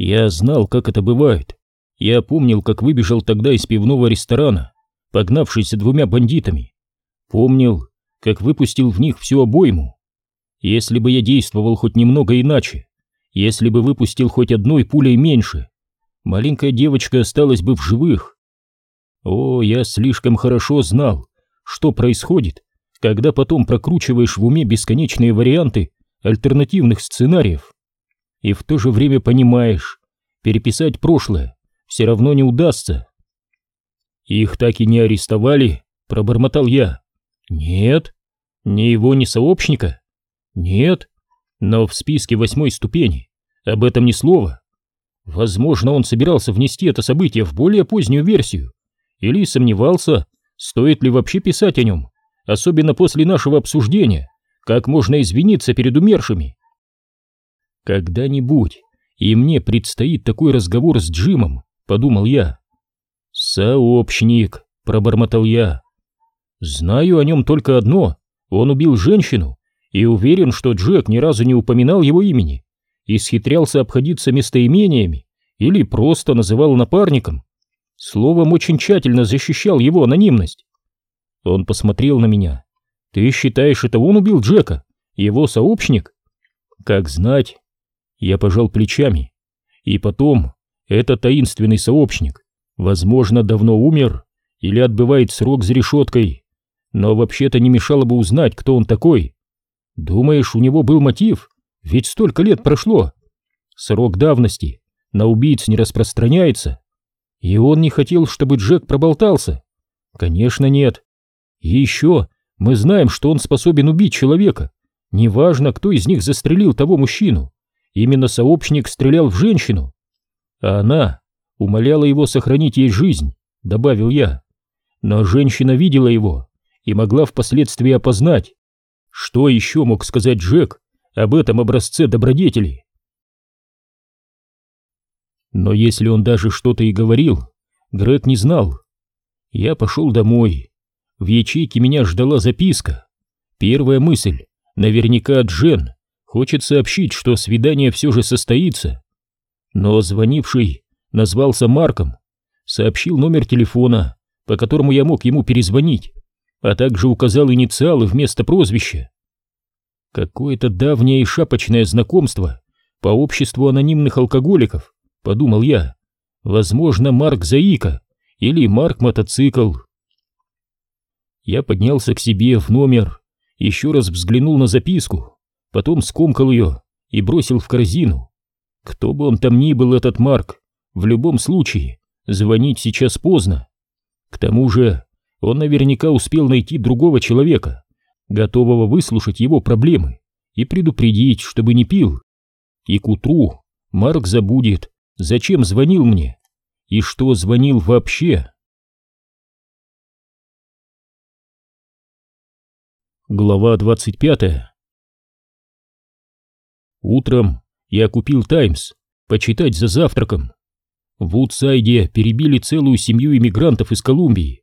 Я знал, как это бывает. Я помнил, как выбежал тогда из пивного ресторана, погнавшись двумя бандитами. Помнил, как выпустил в них всю обойму. Если бы я действовал хоть немного иначе, если бы выпустил хоть одной пулей меньше, маленькая девочка осталась бы в живых. О, я слишком хорошо знал, что происходит, когда потом прокручиваешь в уме бесконечные варианты альтернативных сценариев. И в то же время понимаешь, переписать прошлое все равно не удастся. Их так и не арестовали, пробормотал я. Нет. Ни его, ни сообщника? Нет. Но в списке восьмой ступени об этом ни слова. Возможно, он собирался внести это событие в более позднюю версию. Или сомневался, стоит ли вообще писать о нем, особенно после нашего обсуждения, как можно извиниться перед умершими. Когда-нибудь и мне предстоит такой разговор с Джимом, подумал я. Сообщник, пробормотал я. Знаю о нем только одно. Он убил женщину и уверен, что Джек ни разу не упоминал его имени и схитрялся обходиться местоимениями или просто называл напарником. Словом, очень тщательно защищал его анонимность. Он посмотрел на меня. «Ты считаешь, это он убил Джека? Его сообщник?» «Как знать». Я пожал плечами. И потом, это таинственный сообщник, возможно, давно умер или отбывает срок за решеткой но вообще-то не мешало бы узнать, кто он такой. Думаешь, у него был мотив? Ведь столько лет прошло. Срок давности на убийц не распространяется. И он не хотел, чтобы Джек проболтался. Конечно, нет. И еще мы знаем, что он способен убить человека. Неважно, кто из них застрелил того мужчину. Именно сообщник стрелял в женщину. А она умоляла его сохранить ей жизнь, добавил я. Но женщина видела его и могла впоследствии опознать. Что еще мог сказать Джек об этом образце добродетели? Но если он даже что-то и говорил, Грег не знал. Я пошел домой. В ячейке меня ждала записка. Первая мысль. Наверняка Джен хочет сообщить, что свидание все же состоится. Но звонивший назвался Марком, сообщил номер телефона, по которому я мог ему перезвонить а также указал инициалы вместо прозвища. Какое-то давнее и шапочное знакомство по обществу анонимных алкоголиков, подумал я. Возможно, Марк Заика или Марк Мотоцикл. Я поднялся к себе в номер, еще раз взглянул на записку, потом скомкал ее и бросил в корзину. Кто бы он там ни был, этот Марк, в любом случае, звонить сейчас поздно. К тому же он наверняка успел найти другого человека, готового выслушать его проблемы и предупредить, чтобы не пил. И к утру Марк забудет, зачем звонил мне и что звонил вообще. Глава 25 Утром я купил «Таймс» почитать за завтраком. В Вудсайде перебили целую семью иммигрантов из Колумбии.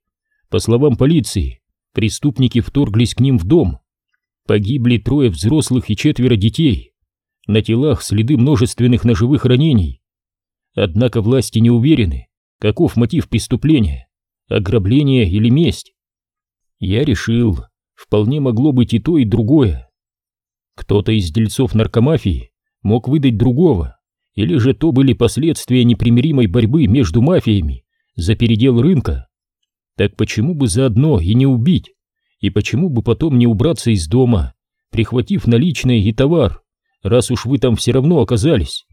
По словам полиции, преступники вторглись к ним в дом. Погибли трое взрослых и четверо детей. На телах следы множественных ножевых ранений. Однако власти не уверены, каков мотив преступления, ограбление или месть. Я решил, вполне могло быть и то, и другое. Кто-то из дельцов наркомафии мог выдать другого, или же то были последствия непримиримой борьбы между мафиями за передел рынка. Так почему бы заодно и не убить? И почему бы потом не убраться из дома, прихватив наличные и товар, раз уж вы там все равно оказались?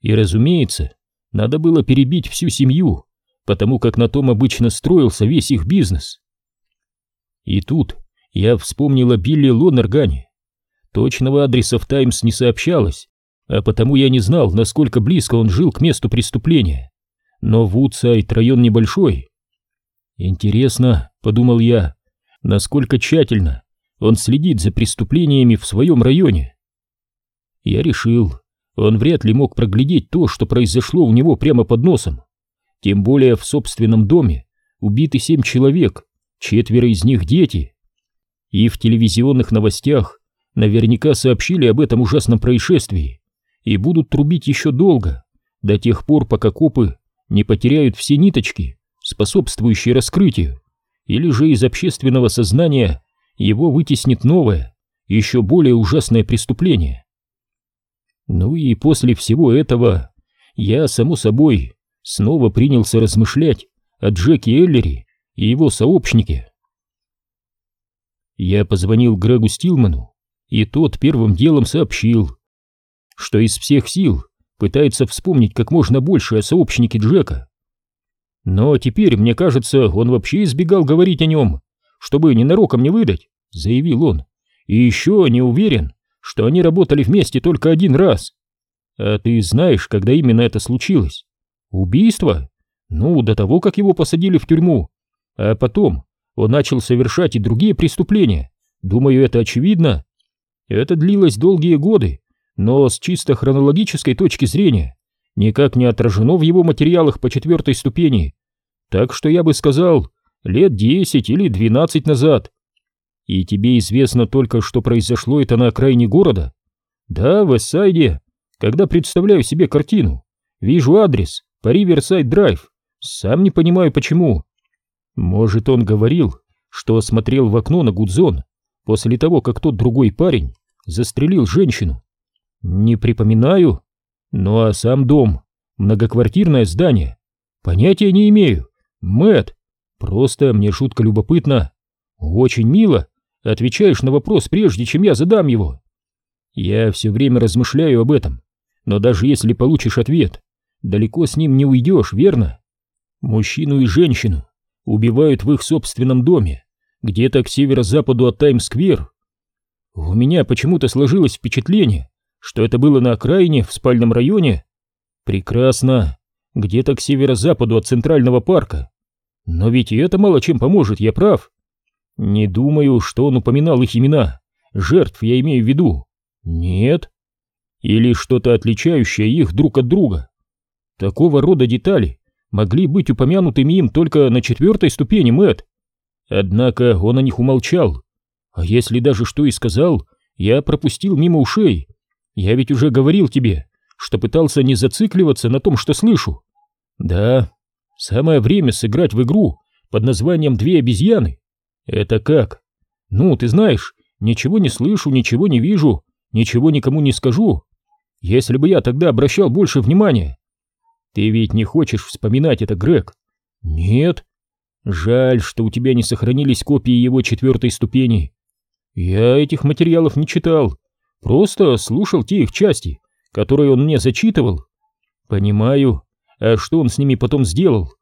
И, разумеется, надо было перебить всю семью, потому как на том обычно строился весь их бизнес. И тут я вспомнил о Билли Лонергане. Точного адреса в «Таймс» не сообщалось, а потому я не знал, насколько близко он жил к месту преступления. Но Вудсайд район небольшой, Интересно, подумал я, насколько тщательно он следит за преступлениями в своем районе. Я решил, он вряд ли мог проглядеть то, что произошло у него прямо под носом. Тем более в собственном доме убиты семь человек, четверо из них дети. И в телевизионных новостях наверняка сообщили об этом ужасном происшествии и будут трубить еще долго, до тех пор, пока копы не потеряют все ниточки, способствующие раскрытию, или же из общественного сознания его вытеснит новое, еще более ужасное преступление. Ну и после всего этого я, само собой, снова принялся размышлять о Джеке Эллери и его сообщнике. Я позвонил Грегу Стилману, и тот первым делом сообщил, что из всех сил пытается вспомнить как можно больше о сообщнике Джека. Но теперь, мне кажется, он вообще избегал говорить о нем, чтобы ненароком не выдать, заявил он. И еще не уверен, что они работали вместе только один раз. А ты знаешь, когда именно это случилось? Убийство? Ну, до того, как его посадили в тюрьму. А потом он начал совершать и другие преступления. Думаю, это очевидно. Это длилось долгие годы, но с чисто хронологической точки зрения никак не отражено в его материалах по четвертой ступени. Так что я бы сказал, лет десять или двенадцать назад. И тебе известно только, что произошло это на окраине города? Да, в Эссайде. Когда представляю себе картину, вижу адрес по Риверсайд Драйв. Сам не понимаю, почему. Может, он говорил, что смотрел в окно на Гудзон после того, как тот другой парень застрелил женщину. Не припоминаю. Ну а сам дом, многоквартирное здание, понятия не имею. Мэт, просто мне шутка любопытно. Очень мило, отвечаешь на вопрос прежде, чем я задам его. Я все время размышляю об этом, но даже если получишь ответ, далеко с ним не уйдешь, верно? Мужчину и женщину убивают в их собственном доме, где-то к северо-западу от Таймс-сквер. У меня почему-то сложилось впечатление, что это было на окраине, в спальном районе. Прекрасно, где-то к северо-западу от Центрального парка. Но ведь и это мало чем поможет, я прав. Не думаю, что он упоминал их имена. Жертв я имею в виду. Нет. Или что-то отличающее их друг от друга. Такого рода детали могли быть упомянутыми им только на четвертой ступени, Мэтт. Однако он о них умолчал. А если даже что и сказал, я пропустил мимо ушей. Я ведь уже говорил тебе, что пытался не зацикливаться на том, что слышу. Да, самое время сыграть в игру под названием «Две обезьяны». Это как? Ну, ты знаешь, ничего не слышу, ничего не вижу, ничего никому не скажу. Если бы я тогда обращал больше внимания. Ты ведь не хочешь вспоминать это, Грег? Нет. Жаль, что у тебя не сохранились копии его четвертой ступени. Я этих материалов не читал, просто слушал те их части, которые он мне зачитывал. Понимаю. А что он с ними потом сделал?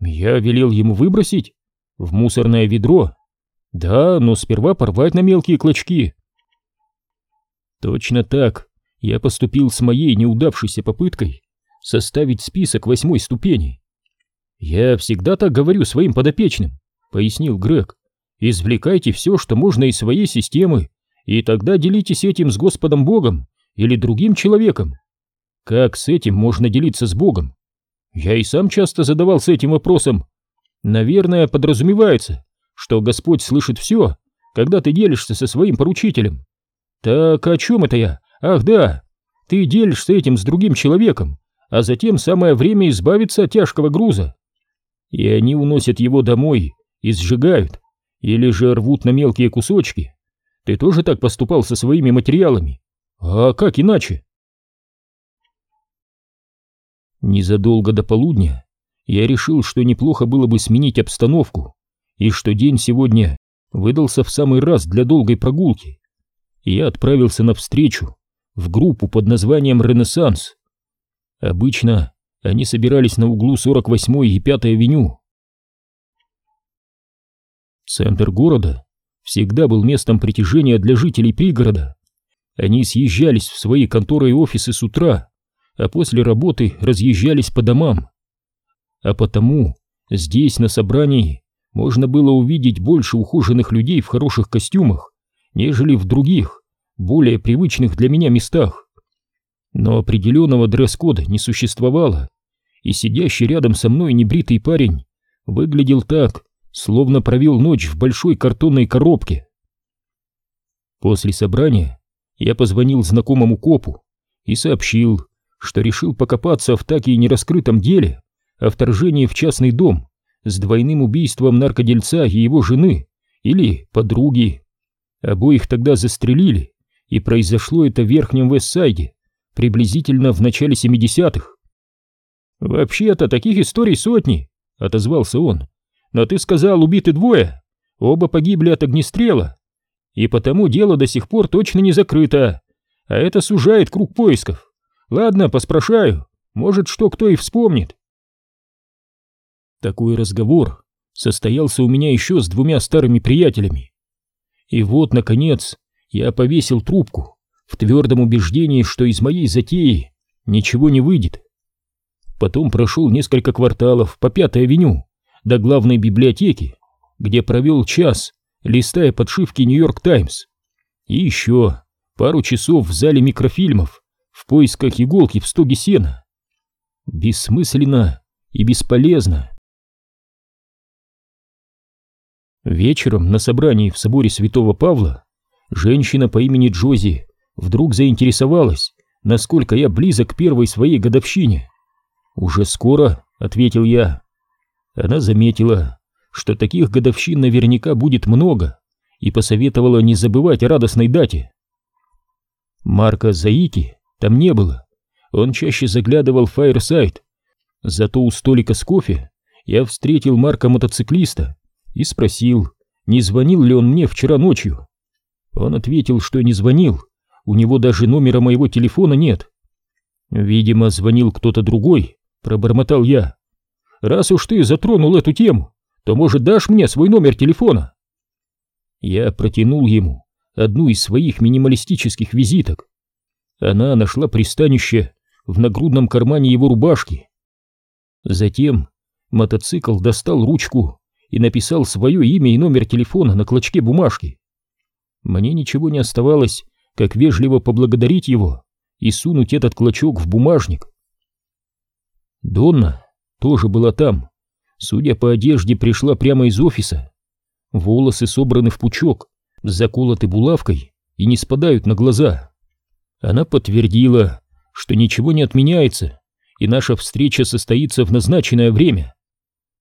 Я велел ему выбросить в мусорное ведро. Да, но сперва порвать на мелкие клочки. Точно так я поступил с моей неудавшейся попыткой составить список восьмой ступени. Я всегда так говорю своим подопечным, пояснил Грег. Извлекайте все, что можно из своей системы, и тогда делитесь этим с Господом Богом или другим человеком. Как с этим можно делиться с Богом? Я и сам часто задавался этим вопросом. Наверное, подразумевается, что Господь слышит все, когда ты делишься со своим поручителем. Так о чем это я? Ах да, ты делишься этим с другим человеком, а затем самое время избавиться от тяжкого груза. И они уносят его домой и сжигают, или же рвут на мелкие кусочки. Ты тоже так поступал со своими материалами? А как иначе? Незадолго до полудня я решил, что неплохо было бы сменить обстановку, и что день сегодня выдался в самый раз для долгой прогулки. Я отправился навстречу в группу под названием «Ренессанс». Обычно они собирались на углу 48-й и 5-й авеню. Центр города всегда был местом притяжения для жителей пригорода. Они съезжались в свои конторы и офисы с утра, а после работы разъезжались по домам. А потому здесь, на собрании, можно было увидеть больше ухоженных людей в хороших костюмах, нежели в других, более привычных для меня местах. Но определенного дресс-кода не существовало, и сидящий рядом со мной небритый парень выглядел так, словно провел ночь в большой картонной коробке. После собрания я позвонил знакомому копу и сообщил, что решил покопаться в так и нераскрытом деле о вторжении в частный дом с двойным убийством наркодельца и его жены или подруги. Обоих тогда застрелили, и произошло это в Верхнем Вестсайде, приблизительно в начале 70-х. «Вообще-то таких историй сотни», — отозвался он. «Но ты сказал, убиты двое, оба погибли от огнестрела, и потому дело до сих пор точно не закрыто, а это сужает круг поисков. Ладно, поспрашаю, может, что кто и вспомнит». Такой разговор состоялся у меня еще с двумя старыми приятелями. И вот, наконец, я повесил трубку в твердом убеждении, что из моей затеи ничего не выйдет. Потом прошел несколько кварталов по Пятой авеню до главной библиотеки, где провел час, листая подшивки «Нью-Йорк Таймс». И еще пару часов в зале микрофильмов в поисках иголки в стоге сена. Бессмысленно и бесполезно. Вечером на собрании в соборе Святого Павла женщина по имени Джози вдруг заинтересовалась, насколько я близок к первой своей годовщине. «Уже скоро», — ответил я. Она заметила, что таких годовщин наверняка будет много, и посоветовала не забывать о радостной дате. Марка Заики там не было, он чаще заглядывал в Фаерсайд. Зато у столика с кофе я встретил Марка-мотоциклиста, и спросил, не звонил ли он мне вчера ночью. Он ответил, что не звонил, у него даже номера моего телефона нет. Видимо, звонил кто-то другой, пробормотал я. Раз уж ты затронул эту тему, то, может, дашь мне свой номер телефона? Я протянул ему одну из своих минималистических визиток. Она нашла пристанище в нагрудном кармане его рубашки. Затем мотоцикл достал ручку и написал свое имя и номер телефона на клочке бумажки. Мне ничего не оставалось, как вежливо поблагодарить его и сунуть этот клочок в бумажник. Донна тоже была там. Судя по одежде, пришла прямо из офиса. Волосы собраны в пучок, заколоты булавкой и не спадают на глаза. Она подтвердила, что ничего не отменяется, и наша встреча состоится в назначенное время.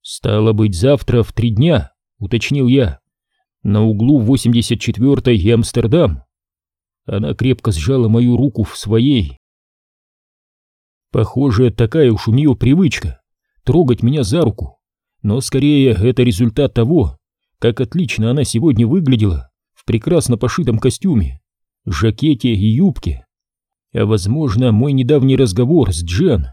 «Стало быть, завтра в три дня», — уточнил я, — «на углу 84-й и Амстердам». Она крепко сжала мою руку в своей. Похоже, такая уж у нее привычка — трогать меня за руку, но скорее это результат того, как отлично она сегодня выглядела в прекрасно пошитом костюме, жакете и юбке. А возможно, мой недавний разговор с Джен.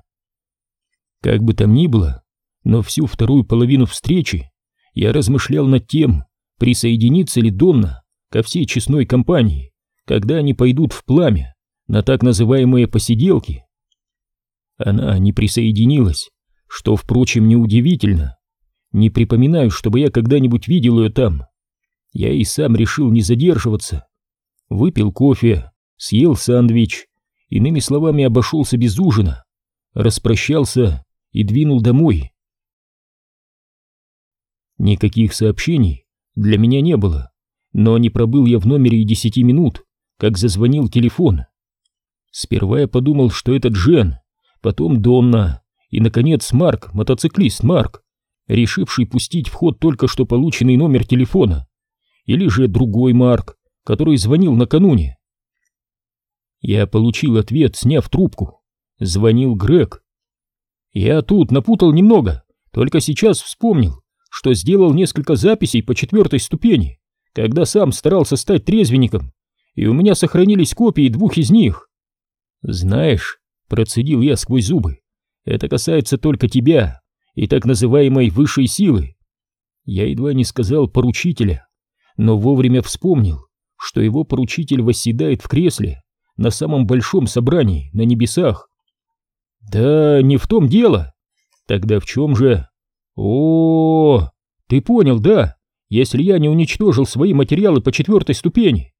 Как бы там ни было, но всю вторую половину встречи я размышлял над тем, присоединится ли Донна ко всей честной компании, когда они пойдут в пламя на так называемые посиделки. Она не присоединилась, что, впрочем, неудивительно. Не припоминаю, чтобы я когда-нибудь видел ее там. Я и сам решил не задерживаться. Выпил кофе, съел сэндвич, иными словами, обошелся без ужина, распрощался и двинул домой. Никаких сообщений для меня не было, но не пробыл я в номере и десяти минут, как зазвонил телефон. Сперва я подумал, что это Джен, потом Донна и, наконец, Марк, мотоциклист Марк, решивший пустить в ход только что полученный номер телефона, или же другой Марк, который звонил накануне. Я получил ответ, сняв трубку. Звонил Грег. Я тут напутал немного, только сейчас вспомнил что сделал несколько записей по четвертой ступени, когда сам старался стать трезвенником, и у меня сохранились копии двух из них. Знаешь, процедил я сквозь зубы, это касается только тебя и так называемой высшей силы. Я едва не сказал поручителя, но вовремя вспомнил, что его поручитель восседает в кресле на самом большом собрании на небесах. Да не в том дело. Тогда в чем же? О, ты понял, да? Если я не уничтожил свои материалы по четвертой ступени.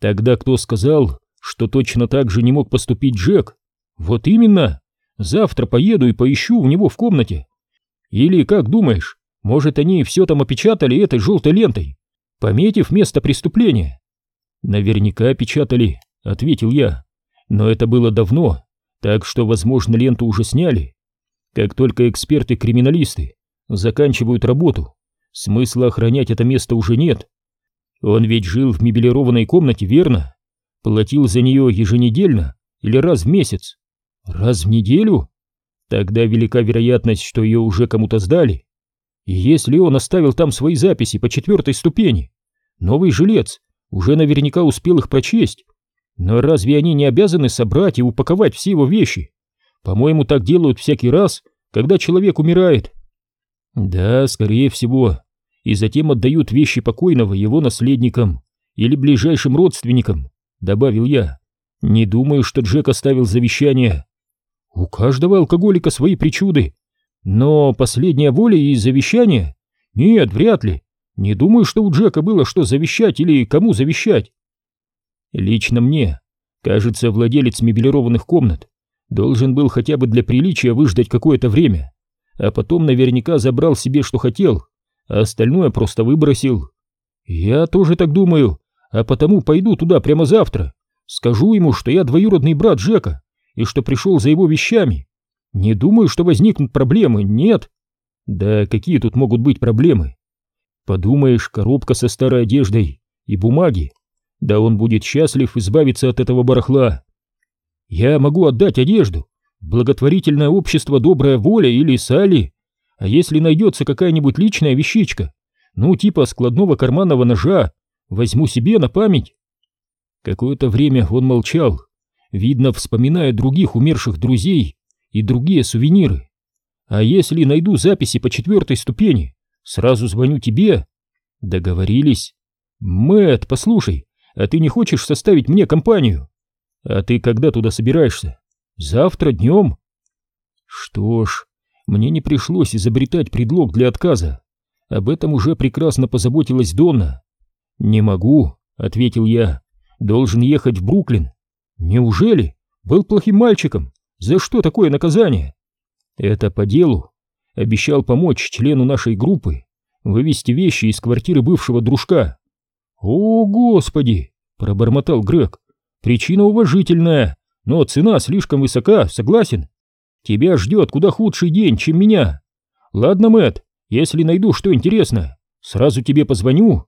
Тогда кто сказал, что точно так же не мог поступить Джек? Вот именно. Завтра поеду и поищу у него в комнате. Или, как думаешь, может, они все там опечатали этой желтой лентой, пометив место преступления? Наверняка опечатали, ответил я. Но это было давно. Так что, возможно, ленту уже сняли. Как только эксперты-криминалисты заканчивают работу, смысла охранять это место уже нет. Он ведь жил в мебелированной комнате, верно? Платил за нее еженедельно или раз в месяц? Раз в неделю? Тогда велика вероятность, что ее уже кому-то сдали. И если он оставил там свои записи по четвертой ступени, новый жилец уже наверняка успел их прочесть. Но разве они не обязаны собрать и упаковать все его вещи? По-моему, так делают всякий раз, когда человек умирает. Да, скорее всего. И затем отдают вещи покойного его наследникам или ближайшим родственникам, добавил я. Не думаю, что Джек оставил завещание. У каждого алкоголика свои причуды. Но последняя воля и завещание? Нет, вряд ли. Не думаю, что у Джека было что завещать или кому завещать. Лично мне, кажется, владелец мебелированных комнат должен был хотя бы для приличия выждать какое-то время, а потом наверняка забрал себе, что хотел, а остальное просто выбросил. Я тоже так думаю, а потому пойду туда прямо завтра. Скажу ему, что я двоюродный брат Джека и что пришел за его вещами. Не думаю, что возникнут проблемы, нет. Да какие тут могут быть проблемы? Подумаешь, коробка со старой одеждой и бумаги. Да он будет счастлив избавиться от этого барахла. Я могу отдать одежду благотворительное общество «Добрая воля» или «Сали», а если найдется какая-нибудь личная вещичка, ну типа складного карманного ножа, возьму себе на память. Какое-то время он молчал, видно, вспоминая других умерших друзей и другие сувениры. А если найду записи по четвертой ступени, сразу звоню тебе. Договорились. Мэт, послушай, а ты не хочешь составить мне компанию? А ты когда туда собираешься? Завтра днем? Что ж, мне не пришлось изобретать предлог для отказа. Об этом уже прекрасно позаботилась Донна. Не могу, ответил я. Должен ехать в Бруклин. Неужели? Был плохим мальчиком. За что такое наказание? Это по делу. Обещал помочь члену нашей группы вывести вещи из квартиры бывшего дружка. О, господи, пробормотал Грег. Причина уважительная, но цена слишком высока, согласен. Тебя ждет куда худший день, чем меня. Ладно, Мэт, если найду что интересное, сразу тебе позвоню.